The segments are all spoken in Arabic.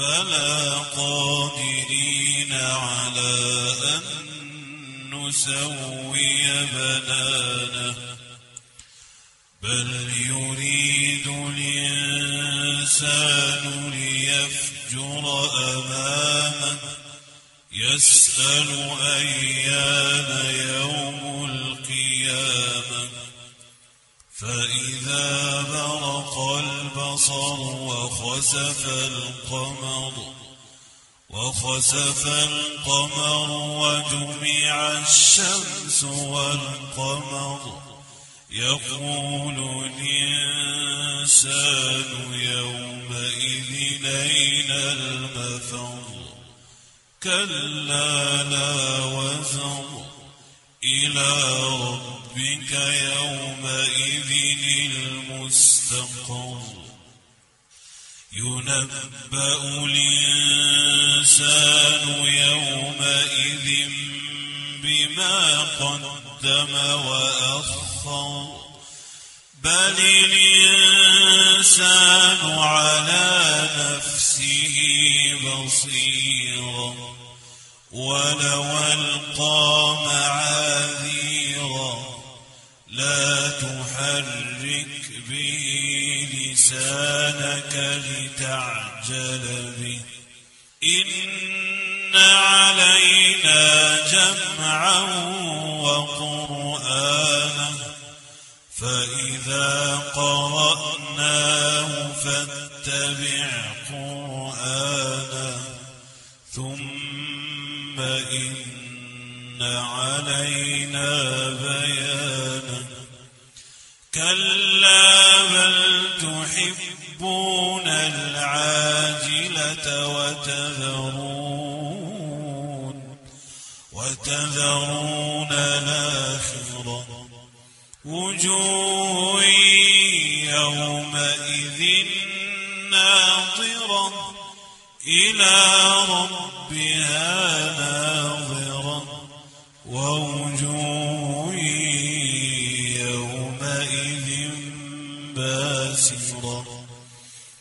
بلى قادرين على أن نسوي بنانه. بل يريد الإنسان ليفجر أمامه. يسأل أيان يوم القيامة. فإذا برق البصر وخسف القمر. وخسف القمر وجمع الشمس والقمر. يقول الإنسان يومئذ أين المفر. كلا لا وزر. إلى ربك يومئذ المستقر ينبأ الإنسان يومئذ بما قدم وأخر بل الإنسان على نفسه بصيرا ولو ألقى معاذيرا لا تحرك به لسانك لتعجل به. إن علينا جمعا وقرآنه فإذا قرأناه فاتبع قرآنه ثم إن علينا بيانه كلا بل تحبون العاجلة وتذرون وتذرون الآخرة وجوه يومئذ ناظرة إلى ربها ناظرة. ووجوه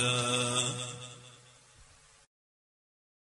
الموتى